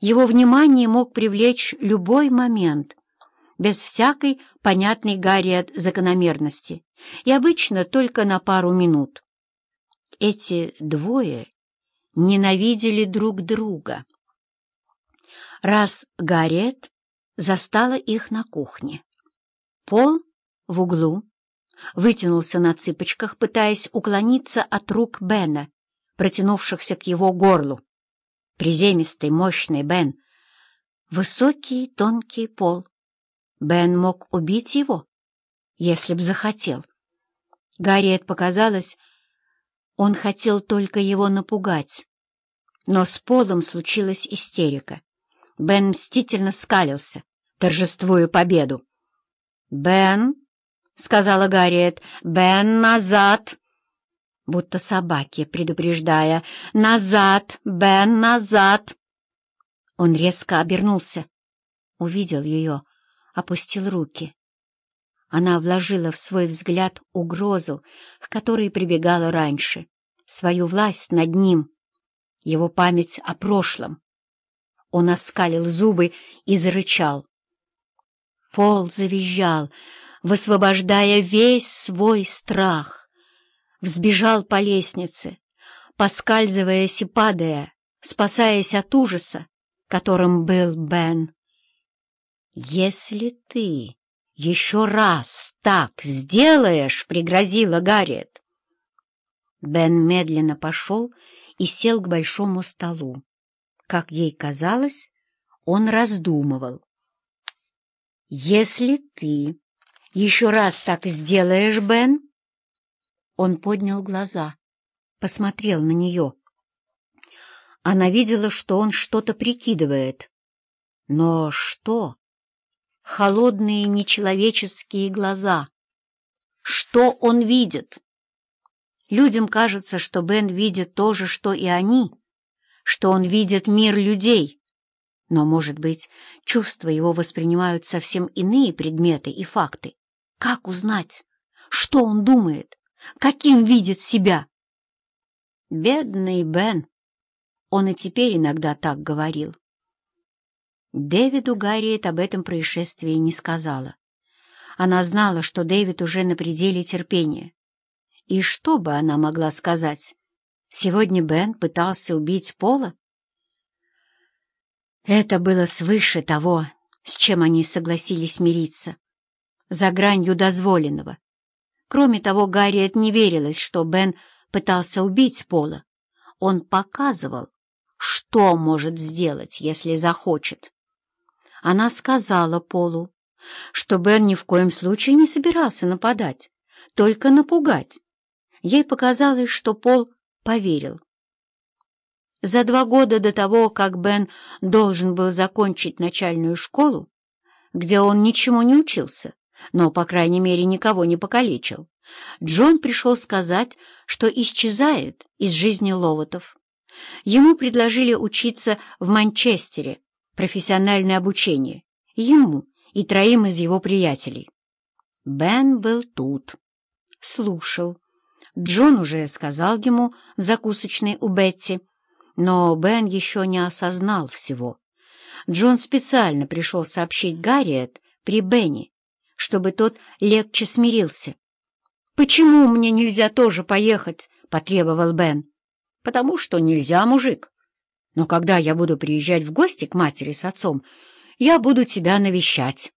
Его внимание мог привлечь любой момент, без всякой понятной Гарриет закономерности, и обычно только на пару минут. Эти двое ненавидели друг друга. Раз Гарриет застала их на кухне. Пол в углу вытянулся на цыпочках, пытаясь уклониться от рук Бена, протянувшихся к его горлу. Приземистый, мощный Бен. Высокий, тонкий пол. Бен мог убить его, если б захотел. Гарриет показалось, он хотел только его напугать. Но с Полом случилась истерика. Бен мстительно скалился, торжествуя победу. «Бен!» — сказала Гарриет. «Бен, назад!» Будто собаки, предупреждая. «Назад! Бен, назад!» Он резко обернулся, увидел ее, опустил руки. Она вложила в свой взгляд угрозу, к которой прибегала раньше, свою власть над ним, его память о прошлом. Он оскалил зубы и зарычал. Пол завизжал, высвобождая весь свой страх. Взбежал по лестнице, поскальзываясь и падая, спасаясь от ужаса, которым был Бен. «Если ты еще раз так сделаешь», — пригрозила Гарриет. Бен медленно пошел и сел к большому столу. Как ей казалось, он раздумывал. «Если ты еще раз так сделаешь, Бен...» Он поднял глаза, посмотрел на нее. Она видела, что он что-то прикидывает. Но что? Холодные нечеловеческие глаза. Что он видит? Людям кажется, что Бен видит то же, что и они, что он видит мир людей — но, может быть, чувства его воспринимают совсем иные предметы и факты. Как узнать, что он думает, каким видит себя? Бедный Бен. Он и теперь иногда так говорил. Дэвиду Гарриет об этом происшествии не сказала. Она знала, что Дэвид уже на пределе терпения. И что бы она могла сказать? Сегодня Бен пытался убить Пола? Это было свыше того, с чем они согласились мириться, за гранью дозволенного. Кроме того, Гарриет не верилось, что Бен пытался убить Пола. Он показывал, что может сделать, если захочет. Она сказала Полу, что Бен ни в коем случае не собирался нападать, только напугать. Ей показалось, что Пол поверил. За два года до того, как Бен должен был закончить начальную школу, где он ничему не учился, но, по крайней мере, никого не покалечил, Джон пришел сказать, что исчезает из жизни Ловотов. Ему предложили учиться в Манчестере, профессиональное обучение, ему и троим из его приятелей. Бен был тут, слушал. Джон уже сказал ему в закусочной у Бетти, но Бен еще не осознал всего. Джон специально пришел сообщить Гарриет при Бенни, чтобы тот легче смирился. «Почему мне нельзя тоже поехать?» — потребовал Бен. «Потому что нельзя, мужик. Но когда я буду приезжать в гости к матери с отцом, я буду тебя навещать».